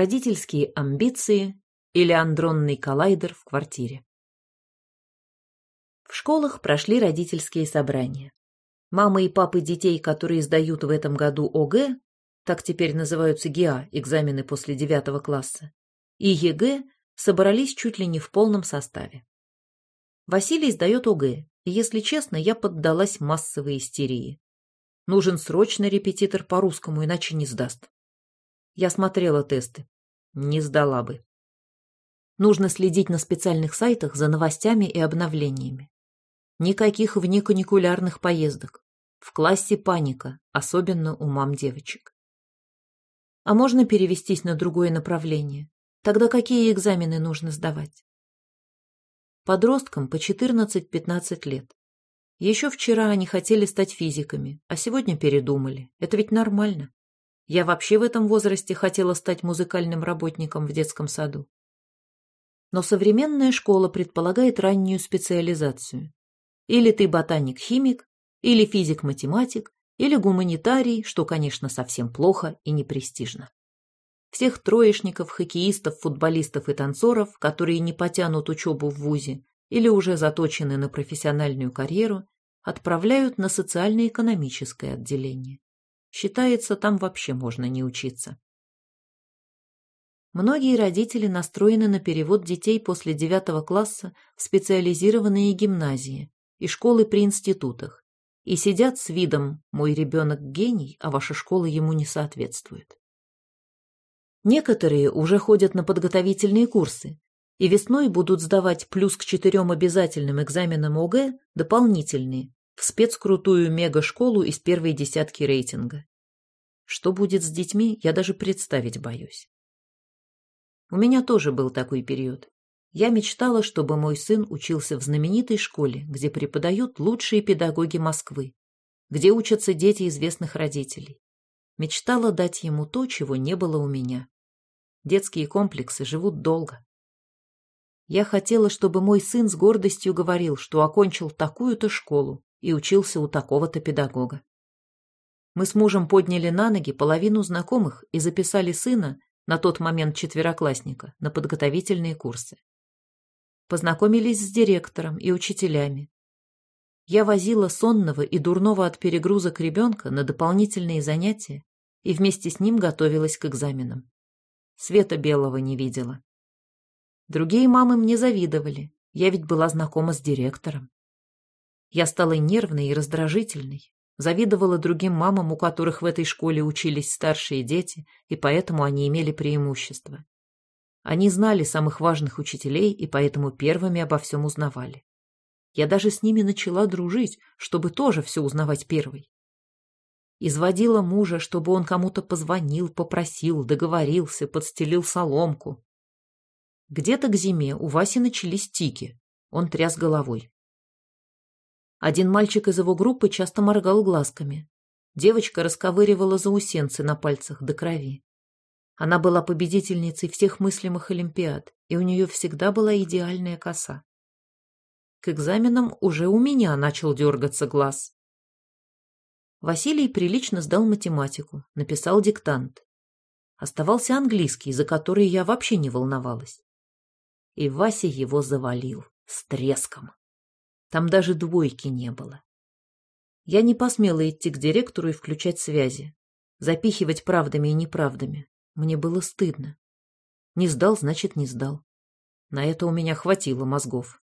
Родительские амбиции или адронный коллайдер в квартире. В школах прошли родительские собрания. Мамы и папы детей, которые сдают в этом году ОГЭ, так теперь называются ГИА, экзамены после девятого класса, и ЕГЭ собрались чуть ли не в полном составе. Василий сдает ОГЭ, и, если честно, я поддалась массовой истерии. Нужен срочно репетитор по русскому, иначе не сдаст. Я смотрела тесты. Не сдала бы. Нужно следить на специальных сайтах за новостями и обновлениями. Никаких внеканикулярных поездок. В классе паника, особенно у мам девочек. А можно перевестись на другое направление? Тогда какие экзамены нужно сдавать? Подросткам по 14-15 лет. Еще вчера они хотели стать физиками, а сегодня передумали. Это ведь нормально. Я вообще в этом возрасте хотела стать музыкальным работником в детском саду. Но современная школа предполагает раннюю специализацию. Или ты ботаник-химик, или физик-математик, или гуманитарий, что, конечно, совсем плохо и непрестижно. Всех троечников, хоккеистов, футболистов и танцоров, которые не потянут учебу в ВУЗе или уже заточены на профессиональную карьеру, отправляют на социально-экономическое отделение. Считается, там вообще можно не учиться. Многие родители настроены на перевод детей после девятого класса в специализированные гимназии, и школы при институтах, и сидят с видом «мой ребенок гений, а ваша школа ему не соответствует». Некоторые уже ходят на подготовительные курсы, и весной будут сдавать плюс к четырем обязательным экзаменам ОГЭ дополнительные в спецкрутую мега-школу из первой десятки рейтинга. Что будет с детьми, я даже представить боюсь. У меня тоже был такой период. Я мечтала, чтобы мой сын учился в знаменитой школе, где преподают лучшие педагоги Москвы, где учатся дети известных родителей. Мечтала дать ему то, чего не было у меня. Детские комплексы живут долго. Я хотела, чтобы мой сын с гордостью говорил, что окончил такую-то школу и учился у такого-то педагога. Мы с мужем подняли на ноги половину знакомых и записали сына, на тот момент четвероклассника, на подготовительные курсы познакомились с директором и учителями. Я возила сонного и дурного от перегрузок ребенка на дополнительные занятия и вместе с ним готовилась к экзаменам. Света белого не видела. Другие мамы мне завидовали, я ведь была знакома с директором. Я стала нервной и раздражительной, завидовала другим мамам, у которых в этой школе учились старшие дети, и поэтому они имели преимущество. Они знали самых важных учителей и поэтому первыми обо всем узнавали. Я даже с ними начала дружить, чтобы тоже все узнавать первой. Изводила мужа, чтобы он кому-то позвонил, попросил, договорился, подстелил соломку. Где-то к зиме у Васи начались тики. Он тряс головой. Один мальчик из его группы часто моргал глазками. Девочка расковыривала заусенцы на пальцах до крови. Она была победительницей всех мыслимых олимпиад, и у нее всегда была идеальная коса. К экзаменам уже у меня начал дергаться глаз. Василий прилично сдал математику, написал диктант. Оставался английский, за который я вообще не волновалась. И Вася его завалил с треском. Там даже двойки не было. Я не посмела идти к директору и включать связи, запихивать правдами и неправдами. Мне было стыдно. Не сдал, значит, не сдал. На это у меня хватило мозгов.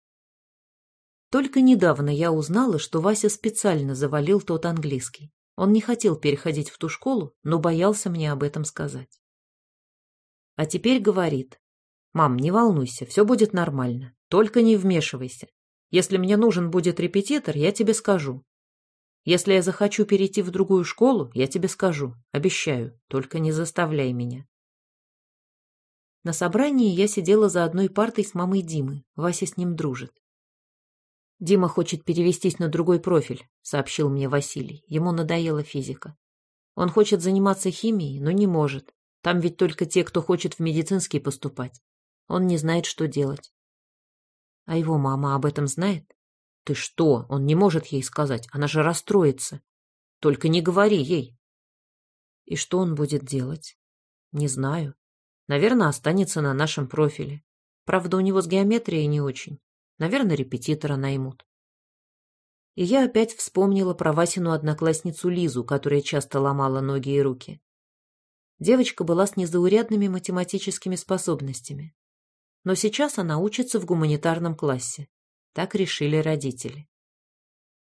Только недавно я узнала, что Вася специально завалил тот английский. Он не хотел переходить в ту школу, но боялся мне об этом сказать. А теперь говорит. «Мам, не волнуйся, все будет нормально. Только не вмешивайся. Если мне нужен будет репетитор, я тебе скажу. Если я захочу перейти в другую школу, я тебе скажу, обещаю, только не заставляй меня. На собрании я сидела за одной партой с мамой Димы, Вася с ним дружит. «Дима хочет перевестись на другой профиль», — сообщил мне Василий. Ему надоела физика. Он хочет заниматься химией, но не может. Там ведь только те, кто хочет в медицинский поступать. Он не знает, что делать. А его мама об этом знает? Ты что? Он не может ей сказать. Она же расстроится. Только не говори ей. И что он будет делать? Не знаю. Наверное, останется на нашем профиле. Правда, у него с геометрией не очень. Наверное, репетитора наймут. И я опять вспомнила про Васину одноклассницу Лизу, которая часто ломала ноги и руки. Девочка была с незаурядными математическими способностями. Но сейчас она учится в гуманитарном классе. Так решили родители.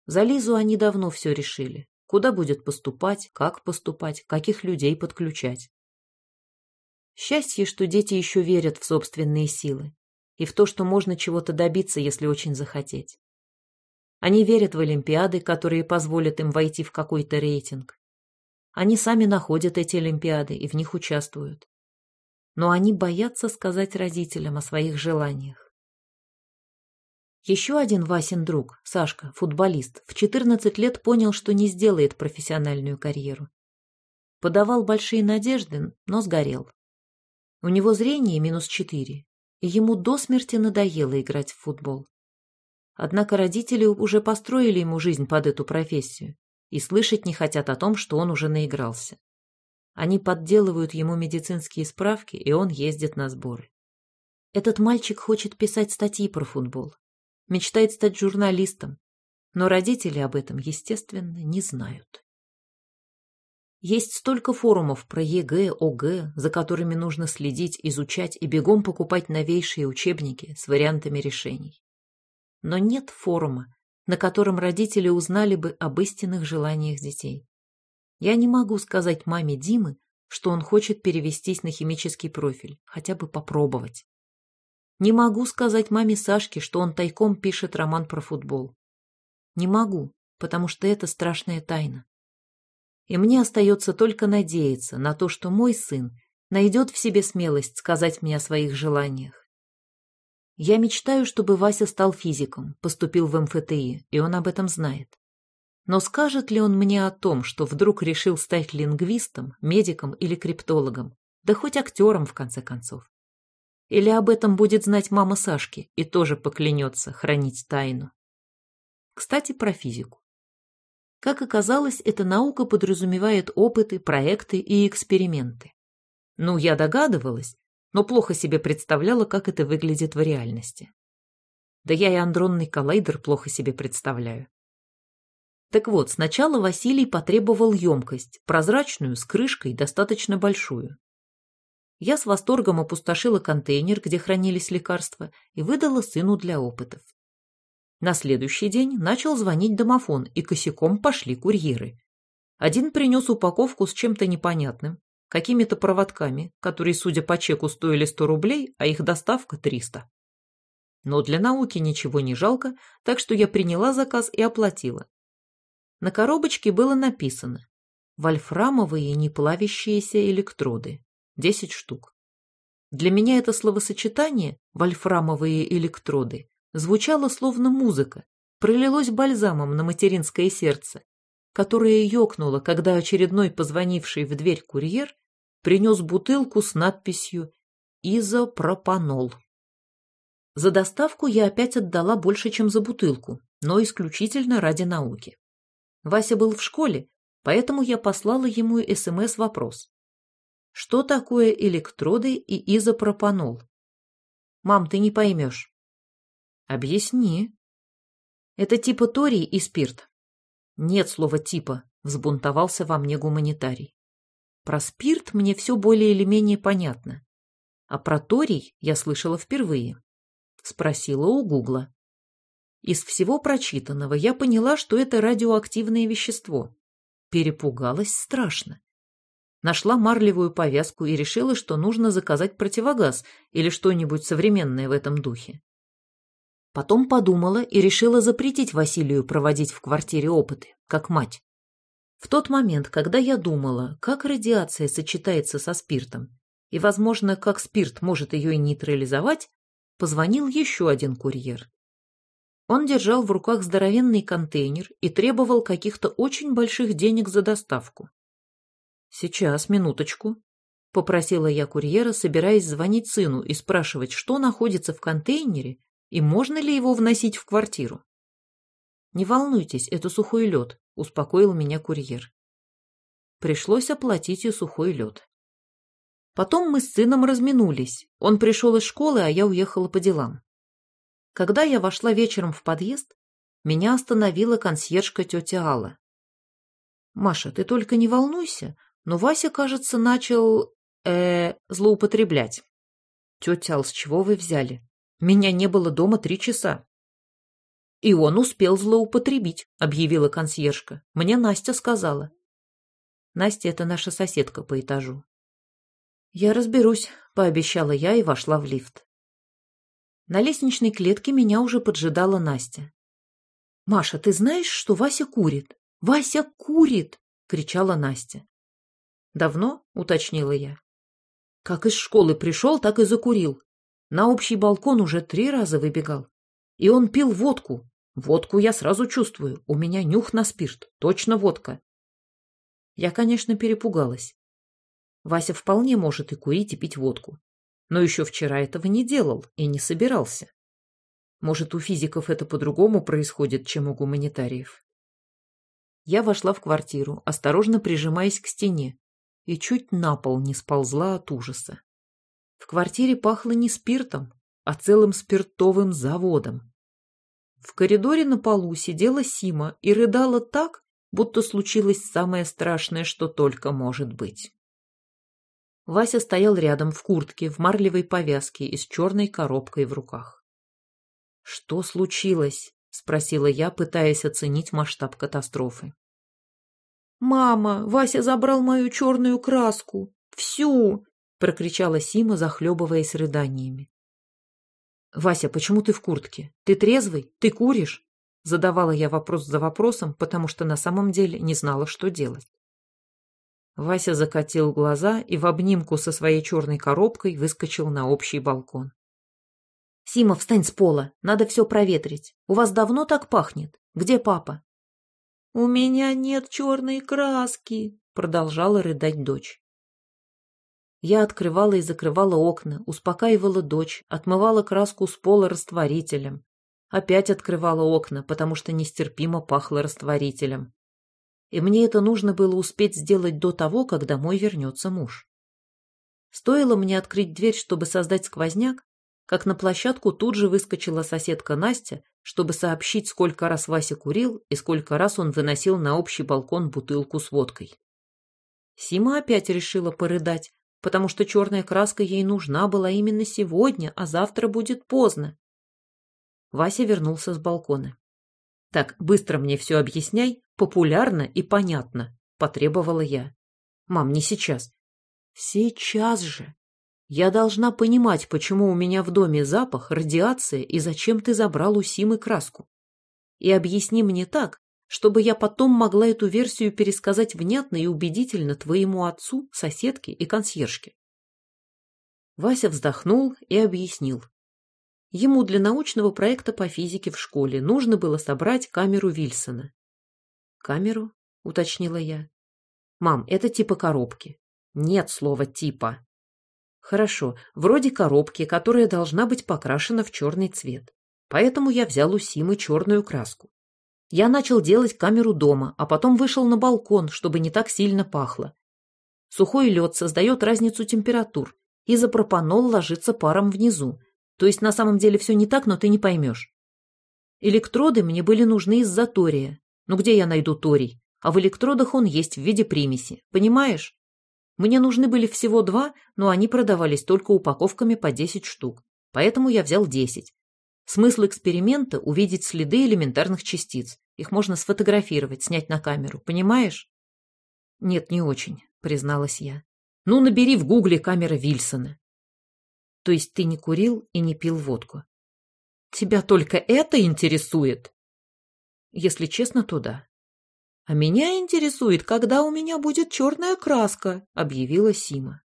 За Лизу они давно все решили. Куда будет поступать, как поступать, каких людей подключать. Счастье, что дети еще верят в собственные силы и в то, что можно чего-то добиться, если очень захотеть. Они верят в олимпиады, которые позволят им войти в какой-то рейтинг. Они сами находят эти олимпиады и в них участвуют. Но они боятся сказать родителям о своих желаниях. Еще один Васин друг, Сашка, футболист, в 14 лет понял, что не сделает профессиональную карьеру. Подавал большие надежды, но сгорел. У него зрение минус четыре, и ему до смерти надоело играть в футбол. Однако родители уже построили ему жизнь под эту профессию и слышать не хотят о том, что он уже наигрался. Они подделывают ему медицинские справки, и он ездит на сборы. Этот мальчик хочет писать статьи про футбол, мечтает стать журналистом, но родители об этом, естественно, не знают. Есть столько форумов про ЕГЭ, ОГЭ, за которыми нужно следить, изучать и бегом покупать новейшие учебники с вариантами решений. Но нет форума, на котором родители узнали бы об истинных желаниях детей. Я не могу сказать маме Димы, что он хочет перевестись на химический профиль, хотя бы попробовать. Не могу сказать маме Сашке, что он тайком пишет роман про футбол. Не могу, потому что это страшная тайна и мне остается только надеяться на то, что мой сын найдет в себе смелость сказать мне о своих желаниях. Я мечтаю, чтобы Вася стал физиком, поступил в МФТИ, и он об этом знает. Но скажет ли он мне о том, что вдруг решил стать лингвистом, медиком или криптологом, да хоть актером, в конце концов? Или об этом будет знать мама Сашки и тоже поклянется хранить тайну? Кстати, про физику. Как оказалось, эта наука подразумевает опыты, проекты и эксперименты. Ну, я догадывалась, но плохо себе представляла, как это выглядит в реальности. Да я и андронный коллайдер плохо себе представляю. Так вот, сначала Василий потребовал емкость, прозрачную, с крышкой, достаточно большую. Я с восторгом опустошила контейнер, где хранились лекарства, и выдала сыну для опытов. На следующий день начал звонить домофон, и косяком пошли курьеры. Один принес упаковку с чем-то непонятным, какими-то проводками, которые, судя по чеку, стоили 100 рублей, а их доставка 300. Но для науки ничего не жалко, так что я приняла заказ и оплатила. На коробочке было написано «Вольфрамовые неплавящиеся электроды. 10 штук». Для меня это словосочетание «вольфрамовые электроды» звучало словно музыка, пролилось бальзамом на материнское сердце, которое ёкнуло, когда очередной позвонивший в дверь курьер принес бутылку с надписью «Изопропанол». За доставку я опять отдала больше, чем за бутылку, но исключительно ради науки. Вася был в школе, поэтому я послала ему СМС-вопрос. Что такое электроды и изопропанол? Мам, ты не поймешь. Объясни. Это типа торий и спирт. Нет слова типа, взбунтовался во мне гуманитарий. Про спирт мне все более или менее понятно. А про торий я слышала впервые. Спросила у Гугла. Из всего прочитанного я поняла, что это радиоактивное вещество. Перепугалась страшно. Нашла марлевую повязку и решила, что нужно заказать противогаз или что-нибудь современное в этом духе. Потом подумала и решила запретить Василию проводить в квартире опыты, как мать. В тот момент, когда я думала, как радиация сочетается со спиртом, и, возможно, как спирт может ее и нейтрализовать, позвонил еще один курьер. Он держал в руках здоровенный контейнер и требовал каких-то очень больших денег за доставку. «Сейчас, минуточку», — попросила я курьера, собираясь звонить сыну и спрашивать, что находится в контейнере и можно ли его вносить в квартиру? «Не волнуйтесь, это сухой лед», — успокоил меня курьер. Пришлось оплатить и сухой лед. Потом мы с сыном разминулись. Он пришел из школы, а я уехала по делам. Когда я вошла вечером в подъезд, меня остановила консьержка тетя Алла. «Маша, ты только не волнуйся, но Вася, кажется, начал... э злоупотреблять». «Тетя Ал, с чего вы взяли? Меня не было дома три часа». «И он успел злоупотребить», — объявила консьержка. «Мне Настя сказала». Настя — это наша соседка по этажу. «Я разберусь», — пообещала я и вошла в лифт. На лестничной клетке меня уже поджидала Настя. «Маша, ты знаешь, что Вася курит? Вася курит!» — кричала Настя. «Давно?» — уточнила я. Как из школы пришел, так и закурил. На общий балкон уже три раза выбегал. И он пил водку. Водку я сразу чувствую. У меня нюх на спирт. Точно водка. Я, конечно, перепугалась. Вася вполне может и курить, и пить водку. Но еще вчера этого не делал и не собирался. Может, у физиков это по-другому происходит, чем у гуманитариев. Я вошла в квартиру, осторожно прижимаясь к стене, и чуть на пол не сползла от ужаса. В квартире пахло не спиртом, а целым спиртовым заводом. В коридоре на полу сидела Сима и рыдала так, будто случилось самое страшное, что только может быть. Вася стоял рядом в куртке, в марлевой повязке и с черной коробкой в руках. «Что случилось?» — спросила я, пытаясь оценить масштаб катастрофы. «Мама, Вася забрал мою черную краску! Всю!» — прокричала Сима, захлебываясь рыданиями. «Вася, почему ты в куртке? Ты трезвый? Ты куришь?» Задавала я вопрос за вопросом, потому что на самом деле не знала, что делать. Вася закатил глаза и в обнимку со своей черной коробкой выскочил на общий балкон. «Сима, встань с пола, надо все проветрить. У вас давно так пахнет? Где папа?» «У меня нет черной краски», — продолжала рыдать дочь. Я открывала и закрывала окна, успокаивала дочь, отмывала краску с пола растворителем, Опять открывала окна, потому что нестерпимо пахло растворителем. И мне это нужно было успеть сделать до того, как домой вернется муж. Стоило мне открыть дверь, чтобы создать сквозняк, как на площадку тут же выскочила соседка Настя, чтобы сообщить, сколько раз Вася курил и сколько раз он выносил на общий балкон бутылку с водкой. Сима опять решила порыдать, потому что черная краска ей нужна была именно сегодня, а завтра будет поздно. Вася вернулся с балкона. «Так, быстро мне все объясняй, популярно и понятно», — потребовала я. «Мам, не сейчас». «Сейчас же. Я должна понимать, почему у меня в доме запах, радиация и зачем ты забрал у Симы краску. И объясни мне так, чтобы я потом могла эту версию пересказать внятно и убедительно твоему отцу, соседке и консьержке». Вася вздохнул и объяснил. Ему для научного проекта по физике в школе нужно было собрать камеру Вильсона. «Камеру?» — уточнила я. «Мам, это типа коробки». «Нет слова «типа». «Хорошо, вроде коробки, которая должна быть покрашена в черный цвет. Поэтому я взял у Симы черную краску. Я начал делать камеру дома, а потом вышел на балкон, чтобы не так сильно пахло. Сухой лед создает разницу температур. Изопропанол ложится паром внизу, то есть на самом деле все не так, но ты не поймешь. Электроды мне были нужны из-за тория. Ну где я найду торий? А в электродах он есть в виде примеси. Понимаешь? Мне нужны были всего два, но они продавались только упаковками по 10 штук. Поэтому я взял 10. Смысл эксперимента – увидеть следы элементарных частиц. Их можно сфотографировать, снять на камеру. Понимаешь? Нет, не очень, призналась я. Ну, набери в гугле камера Вильсона. То есть ты не курил и не пил водку? Тебя только это интересует? Если честно, то да. А меня интересует, когда у меня будет черная краска, объявила Сима.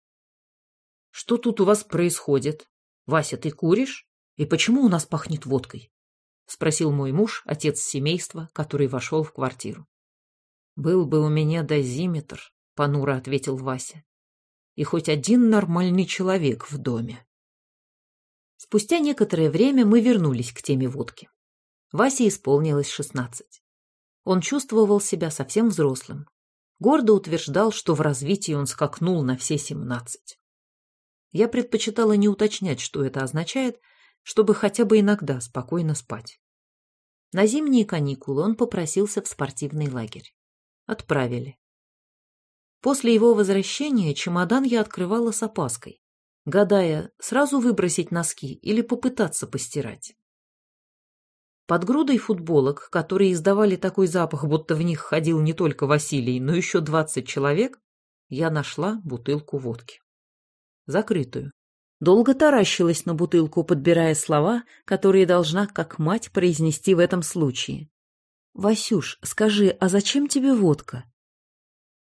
Что тут у вас происходит? Вася, ты куришь? И почему у нас пахнет водкой? Спросил мой муж, отец семейства, который вошел в квартиру. Был бы у меня дозиметр, понуро ответил Вася. И хоть один нормальный человек в доме. Спустя некоторое время мы вернулись к теме водки. Васе исполнилось шестнадцать. Он чувствовал себя совсем взрослым. Гордо утверждал, что в развитии он скакнул на все семнадцать. Я предпочитала не уточнять, что это означает, чтобы хотя бы иногда спокойно спать. На зимние каникулы он попросился в спортивный лагерь. Отправили. После его возвращения чемодан я открывала с опаской, гадая, сразу выбросить носки или попытаться постирать. Под грудой футболок, которые издавали такой запах, будто в них ходил не только Василий, но еще двадцать человек, я нашла бутылку водки. Закрытую. Долго таращилась на бутылку, подбирая слова, которые должна, как мать, произнести в этом случае. «Васюш, скажи, а зачем тебе водка?»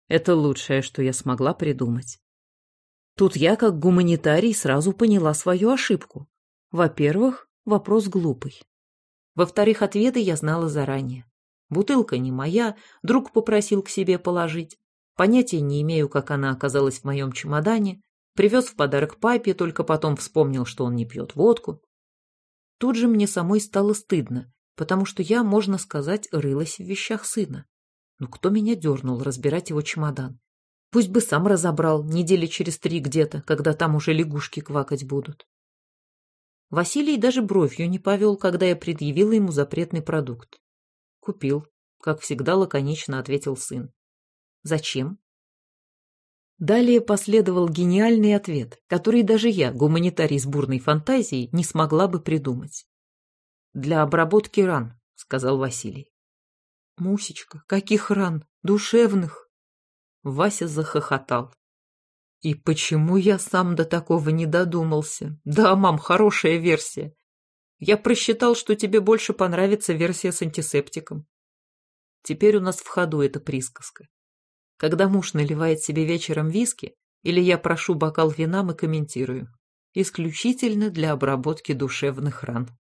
Это лучшее, что я смогла придумать. Тут я, как гуманитарий, сразу поняла свою ошибку. Во-первых, вопрос глупый. Во-вторых, ответы я знала заранее. Бутылка не моя, друг попросил к себе положить. Понятия не имею, как она оказалась в моем чемодане. Привез в подарок папе, только потом вспомнил, что он не пьет водку. Тут же мне самой стало стыдно, потому что я, можно сказать, рылась в вещах сына. Ну кто меня дернул разбирать его чемодан? Пусть бы сам разобрал недели через три где-то, когда там уже лягушки квакать будут. Василий даже бровью не повел, когда я предъявила ему запретный продукт. Купил, как всегда лаконично ответил сын. Зачем? Далее последовал гениальный ответ, который даже я, гуманитарий с бурной фантазией, не смогла бы придумать. «Для обработки ран», — сказал Василий. «Мусечка, каких ран? Душевных?» Вася захохотал. «И почему я сам до такого не додумался? Да, мам, хорошая версия. Я просчитал, что тебе больше понравится версия с антисептиком. Теперь у нас в ходу эта присказка. Когда муж наливает себе вечером виски, или я прошу бокал вина, мы комментируем. Исключительно для обработки душевных ран.